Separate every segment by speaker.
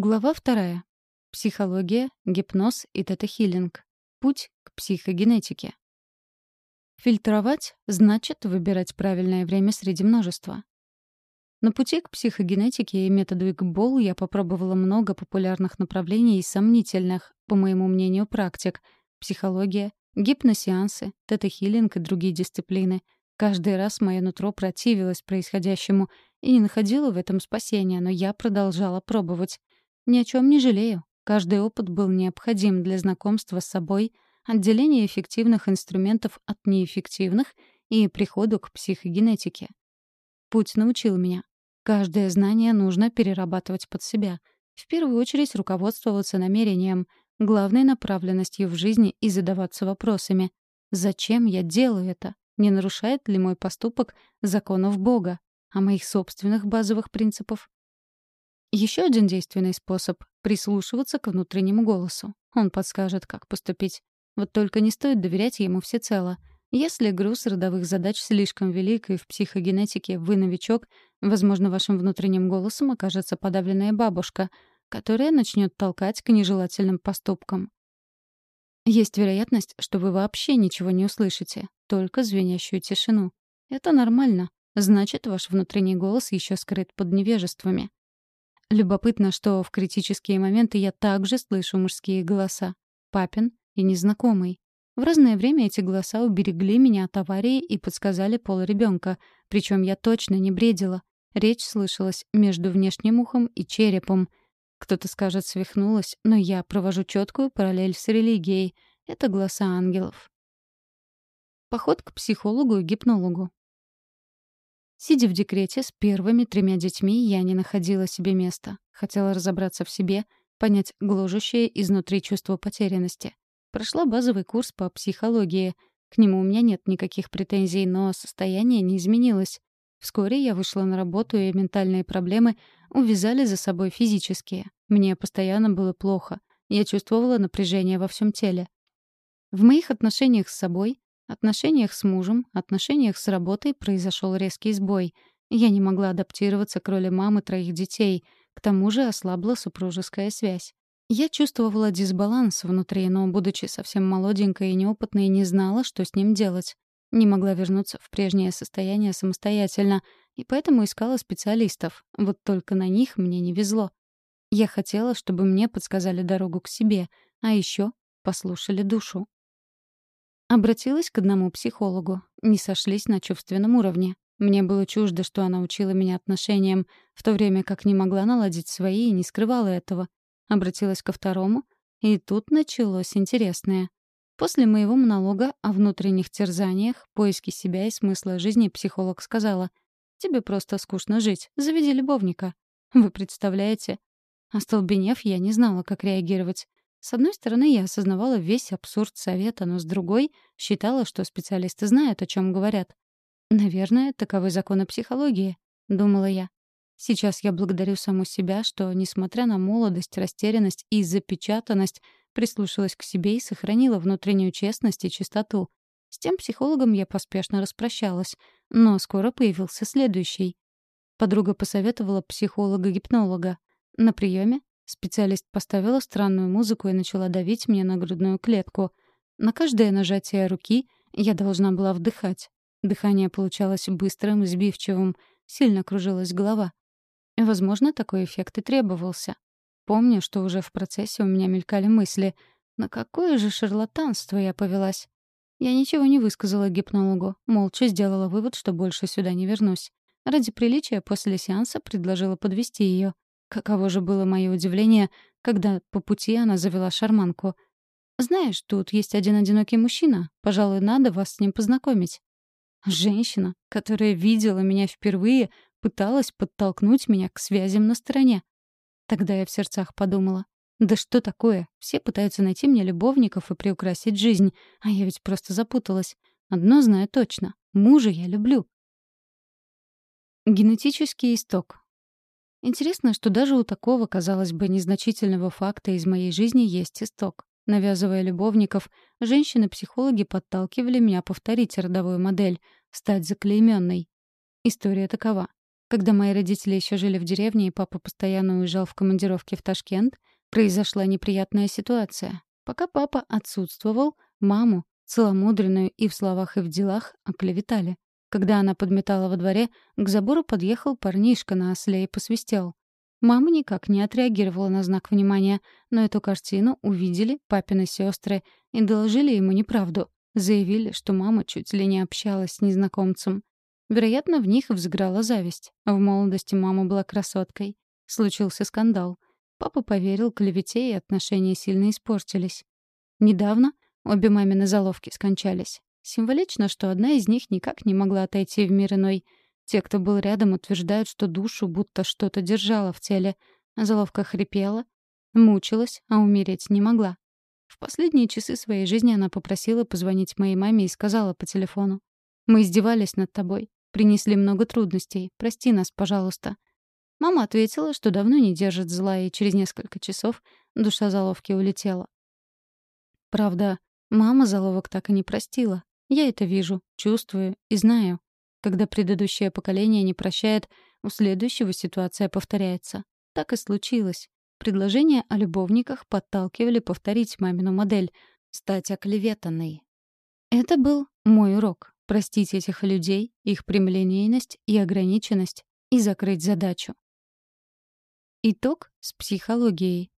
Speaker 1: Глава вторая. Психология, гипноз и тета-хиллинг. Путь к психогенетике. Фильтровать значит выбирать правильное время среди множества. На пути к психогенетике и методу ИКБОЛ я попробовала много популярных направлений и сомнительных, по моему мнению, практик. Психология, гипносеансы, тета-хиллинг и другие дисциплины. Каждый раз мое нутро противилось происходящему и не находило в этом спасения, но я продолжала пробовать. Ни о чем не жалею. Каждый опыт был необходим для знакомства с собой, отделения эффективных инструментов от неэффективных и приходу к психогенетике. Путь научил меня. Каждое знание нужно перерабатывать под себя. В первую очередь руководствоваться намерением, главной направленностью в жизни и задаваться вопросами. Зачем я делаю это? Не нарушает ли мой поступок законов Бога, а моих собственных базовых принципов? Еще один действенный способ — прислушиваться к внутреннему голосу. Он подскажет, как поступить. Вот только не стоит доверять ему всецело. Если груз родовых задач слишком велик, и в психогенетике вы новичок, возможно, вашим внутренним голосом окажется подавленная бабушка, которая начнет толкать к нежелательным поступкам. Есть вероятность, что вы вообще ничего не услышите, только звенящую тишину. Это нормально. Значит, ваш внутренний голос еще скрыт под невежествами. Любопытно, что в критические моменты я также слышу мужские голоса. Папин и незнакомый. В разное время эти голоса уберегли меня от аварии и подсказали пол ребенка, причем я точно не бредила. Речь слышалась между внешним ухом и черепом. Кто-то скажет, свихнулась, но я провожу четкую параллель с религией. Это голоса ангелов. Поход к психологу и гипнологу. Сидя в декрете с первыми тремя детьми, я не находила себе места. Хотела разобраться в себе, понять гложущее изнутри чувство потерянности. Прошла базовый курс по психологии. К нему у меня нет никаких претензий, но состояние не изменилось. Вскоре я вышла на работу, и ментальные проблемы увязали за собой физические. Мне постоянно было плохо. Я чувствовала напряжение во всем теле. В моих отношениях с собой отношениях с мужем, отношениях с работой произошел резкий сбой. Я не могла адаптироваться к роли мамы троих детей. К тому же ослабла супружеская связь. Я чувствовала дисбаланс внутри, но, будучи совсем молоденькой и неопытной, не знала, что с ним делать. Не могла вернуться в прежнее состояние самостоятельно, и поэтому искала специалистов. Вот только на них мне не везло. Я хотела, чтобы мне подсказали дорогу к себе, а еще послушали душу. Обратилась к одному психологу. Не сошлись на чувственном уровне. Мне было чуждо, что она учила меня отношениям, в то время как не могла наладить свои и не скрывала этого. Обратилась ко второму, и тут началось интересное. После моего монолога о внутренних терзаниях, поиске себя и смысла жизни психолог сказала, «Тебе просто скучно жить, заведи любовника». Вы представляете? Остолбенев, я не знала, как реагировать. С одной стороны, я осознавала весь абсурд совета, но с другой — считала, что специалисты знают, о чем говорят. «Наверное, таковы законы психологии», — думала я. Сейчас я благодарю саму себя, что, несмотря на молодость, растерянность и запечатанность, прислушалась к себе и сохранила внутреннюю честность и чистоту. С тем психологом я поспешно распрощалась, но скоро появился следующий. Подруга посоветовала психолога-гипнолога. На приеме Специалист поставила странную музыку и начала давить мне на грудную клетку. На каждое нажатие руки я должна была вдыхать. Дыхание получалось быстрым, сбивчивым, сильно кружилась голова. Возможно, такой эффект и требовался. Помню, что уже в процессе у меня мелькали мысли. На какое же шарлатанство я повелась? Я ничего не высказала гипнологу, молча сделала вывод, что больше сюда не вернусь. Ради приличия после сеанса предложила подвести ее. Каково же было мое удивление, когда по пути она завела шарманку. «Знаешь, тут есть один одинокий мужчина. Пожалуй, надо вас с ним познакомить». Женщина, которая видела меня впервые, пыталась подтолкнуть меня к связям на стороне. Тогда я в сердцах подумала. Да что такое? Все пытаются найти мне любовников и приукрасить жизнь, а я ведь просто запуталась. Одно знаю точно. Мужа я люблю. Генетический исток. Интересно, что даже у такого, казалось бы, незначительного факта из моей жизни есть исток. Навязывая любовников, женщины-психологи подталкивали меня повторить родовую модель, стать заклейменной. История такова. Когда мои родители еще жили в деревне, и папа постоянно уезжал в командировки в Ташкент, произошла неприятная ситуация. Пока папа отсутствовал, маму, целомудренную и в словах, и в делах, оклеветали. Когда она подметала во дворе, к забору подъехал парнишка на осле и посвистел. Мама никак не отреагировала на знак внимания, но эту картину увидели папины сестры и доложили ему неправду. Заявили, что мама чуть ли не общалась с незнакомцем. Вероятно, в них взыграла зависть. В молодости мама была красоткой. Случился скандал. Папа поверил клевете, и отношения сильно испортились. Недавно обе мамины заловки скончались. Символично, что одна из них никак не могла отойти в мир иной. Те, кто был рядом, утверждают, что душу будто что-то держало в теле. Заловка хрипела, мучилась, а умереть не могла. В последние часы своей жизни она попросила позвонить моей маме и сказала по телефону. «Мы издевались над тобой, принесли много трудностей. Прости нас, пожалуйста». Мама ответила, что давно не держит зла, и через несколько часов душа заловки улетела. Правда, мама заловок так и не простила. Я это вижу, чувствую и знаю. Когда предыдущее поколение не прощает, у следующего ситуация повторяется. Так и случилось. Предложения о любовниках подталкивали повторить мамину модель — стать оклеветанной. Это был мой урок — простить этих людей, их прямолинейность и ограниченность и закрыть задачу. Итог с психологией.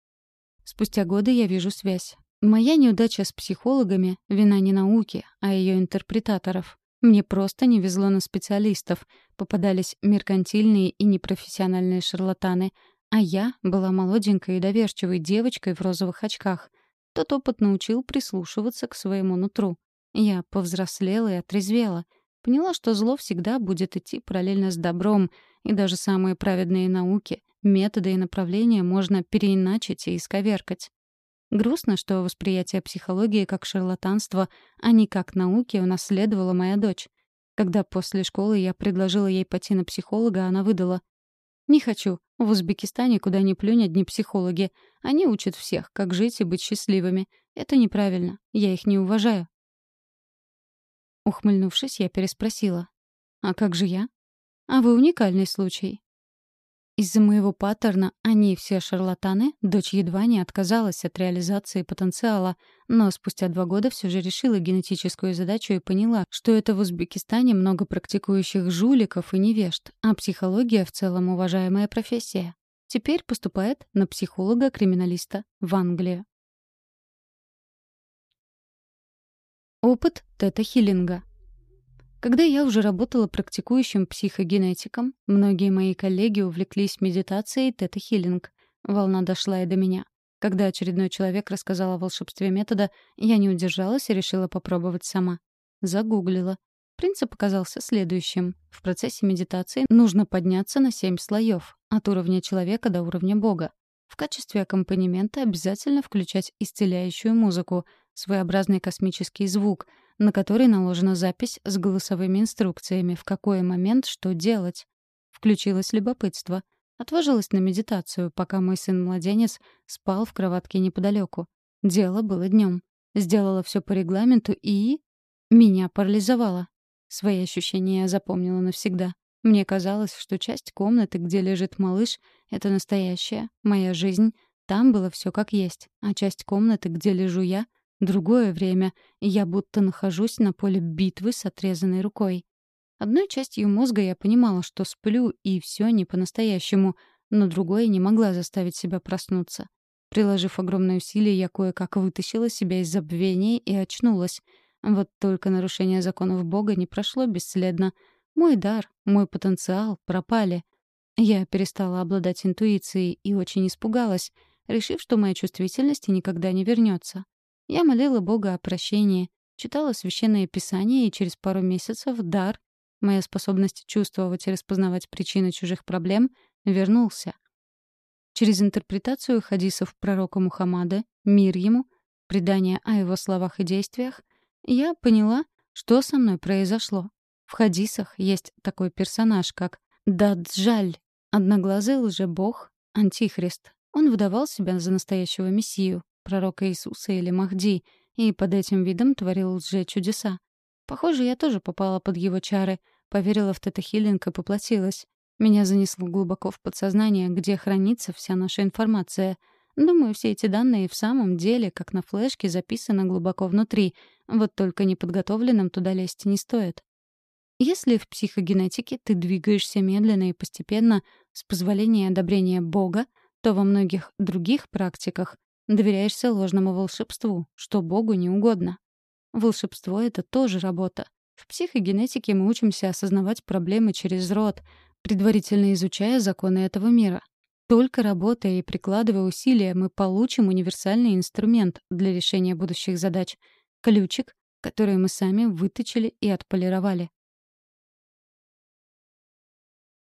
Speaker 1: Спустя годы я вижу связь. Моя неудача с психологами — вина не науки, а ее интерпретаторов. Мне просто не везло на специалистов. Попадались меркантильные и непрофессиональные шарлатаны, а я была молоденькой и доверчивой девочкой в розовых очках. Тот опыт научил прислушиваться к своему нутру. Я повзрослела и отрезвела. Поняла, что зло всегда будет идти параллельно с добром, и даже самые праведные науки, методы и направления можно переиначить и исковеркать. Грустно, что восприятие психологии как шарлатанство, а не как науки, унаследовала моя дочь. Когда после школы я предложила ей пойти на психолога, она выдала. «Не хочу. В Узбекистане куда ни плюнь одни психологи. Они учат всех, как жить и быть счастливыми. Это неправильно. Я их не уважаю». Ухмыльнувшись, я переспросила. «А как же я?» «А вы уникальный случай. Из-за моего паттерна они все шарлатаны, дочь едва не отказалась от реализации потенциала, но спустя два года все же решила генетическую задачу и поняла, что это в Узбекистане много практикующих жуликов и невежд, а психология в целом уважаемая профессия. Теперь поступает на психолога-криминалиста в Англию. Опыт тета-хиллинга. Когда я уже работала практикующим психогенетиком, многие мои коллеги увлеклись медитацией тета-хиллинг. Волна дошла и до меня. Когда очередной человек рассказал о волшебстве метода, я не удержалась и решила попробовать сама. Загуглила. Принцип оказался следующим. В процессе медитации нужно подняться на семь слоев, от уровня человека до уровня Бога. В качестве аккомпанемента обязательно включать исцеляющую музыку, своеобразный космический звук — на который наложена запись с голосовыми инструкциями, в какой момент что делать. Включилось любопытство. Отважилась на медитацию, пока мой сын-младенец спал в кроватке неподалеку. Дело было днем. Сделала все по регламенту и... Меня парализовало. Свои ощущения я запомнила навсегда. Мне казалось, что часть комнаты, где лежит малыш, — это настоящая, моя жизнь. Там было все как есть. А часть комнаты, где лежу я — Другое время я будто нахожусь на поле битвы с отрезанной рукой. Одной частью мозга я понимала, что сплю, и все не по-настоящему, но другой не могла заставить себя проснуться. Приложив огромное усилие, я кое-как вытащила себя из забвения и очнулась. Вот только нарушение законов Бога не прошло бесследно. Мой дар, мой потенциал пропали. Я перестала обладать интуицией и очень испугалась, решив, что моя чувствительность никогда не вернется. Я молила Бога о прощении, читала священное писание, и через пару месяцев дар, моя способность чувствовать и распознавать причины чужих проблем, вернулся. Через интерпретацию хадисов пророка Мухаммада, мир ему, предания о его словах и действиях, я поняла, что со мной произошло. В хадисах есть такой персонаж, как Даджаль, одноглазый лжебог, антихрист. Он выдавал себя за настоящего мессию, пророка Иисуса или Махди, и под этим видом творил лже-чудеса. Похоже, я тоже попала под его чары, поверила в тета-хиллинг и поплатилась. Меня занесло глубоко в подсознание, где хранится вся наша информация. Думаю, все эти данные в самом деле, как на флешке, записаны глубоко внутри, вот только неподготовленным туда лезть не стоит. Если в психогенетике ты двигаешься медленно и постепенно, с позволения и одобрения Бога, то во многих других практиках доверяешься ложному волшебству, что Богу не угодно. Волшебство — это тоже работа. В психогенетике мы учимся осознавать проблемы через род, предварительно изучая законы этого мира. Только работая и прикладывая усилия, мы получим универсальный инструмент для решения будущих задач — ключик, который мы сами выточили и отполировали.